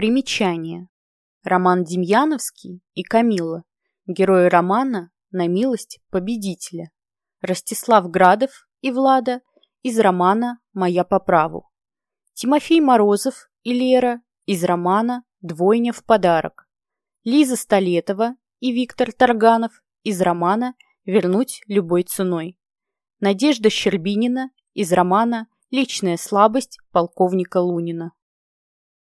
Примечание. Роман Демьяновский и Камилла. Герои романа «На милость победителя». Ростислав Градов и Влада из романа «Моя по праву». Тимофей Морозов и Лера из романа «Двойня в подарок». Лиза Столетова и Виктор Тарганов из романа «Вернуть любой ценой». Надежда Щербинина из романа «Личная слабость полковника Лунина».